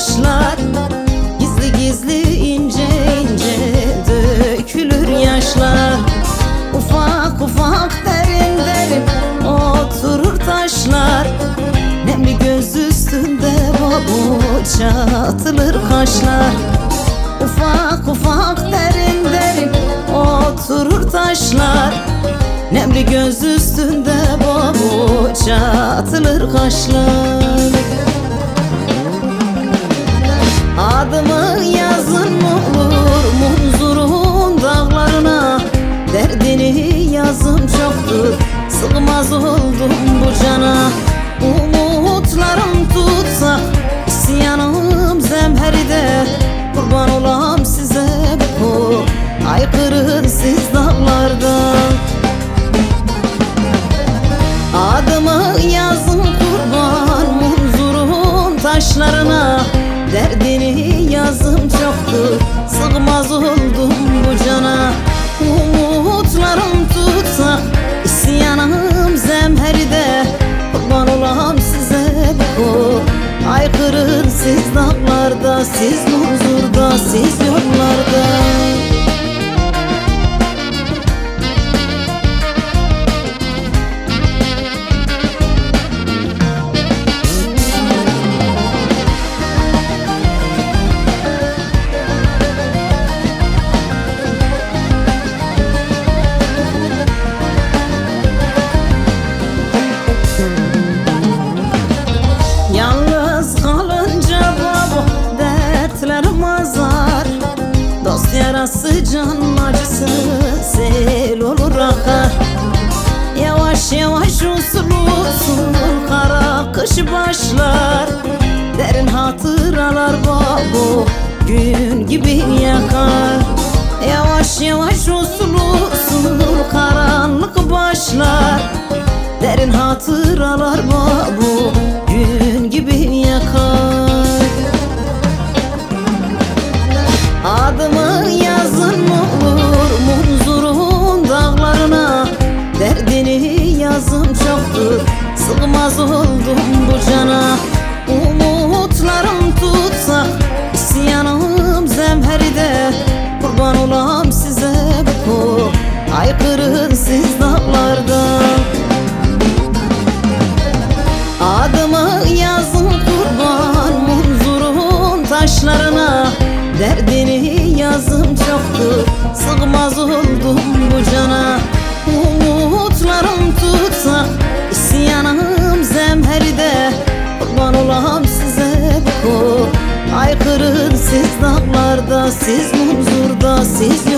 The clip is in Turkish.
taşlar Gizli gizli ince ince dökülür yaşlar. Ufak ufak derin derin oturur taşlar. Nemli göz üstünde babu çatılır kaşlar. Ufak ufak derin derin oturur taşlar. Nemli göz üstünde babu çatılır kaşlar. Adımı yazın olur munzurun dağlarına. Derdini yazım çoktur. Sığmaz oldum bu cana Aykırın siz dağlarda Siz huzurda siz can acısı sel olur akar Yavaş yavaş usul usul kara kış başlar. Derin hatıralar babu gün gibi yakar. Yavaş yavaş usul usul karanlık başlar. Derin hatıralar babu aykırın siz dağlarda. Adımı yazın kurban munzurun taşlarına. Derdini yazım çoktur Sığmaz oldum bu cana. Umutlarım tutsa isyanım zemheride Kurban olam size bu Aykırın siz dağlarda Siz huzurda siz